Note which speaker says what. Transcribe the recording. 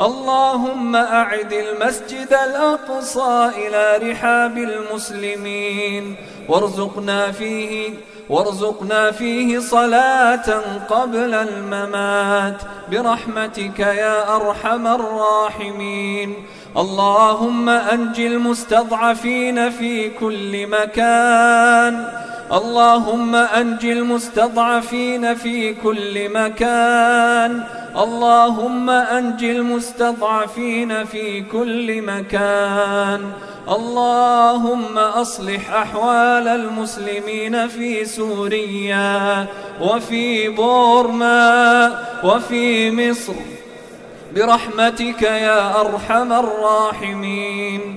Speaker 1: اللهم أعد المسجد الأقصى إلى رحاب المسلمين. وارزقنا فيه وارزقنا فيه صلاة قبل الممات. برحمتك يا أرحم الراحمين. اللهم أنج المستضعفين في كل مكان. اللهم أنج المستضعفين في كل مكان. اللهم أنج المستضعفين في كل مكان. اللهم أصلح أحوال المسلمين في سوريا وفي بورما وفي مصر. برحمتك يا أرحم الراحمين.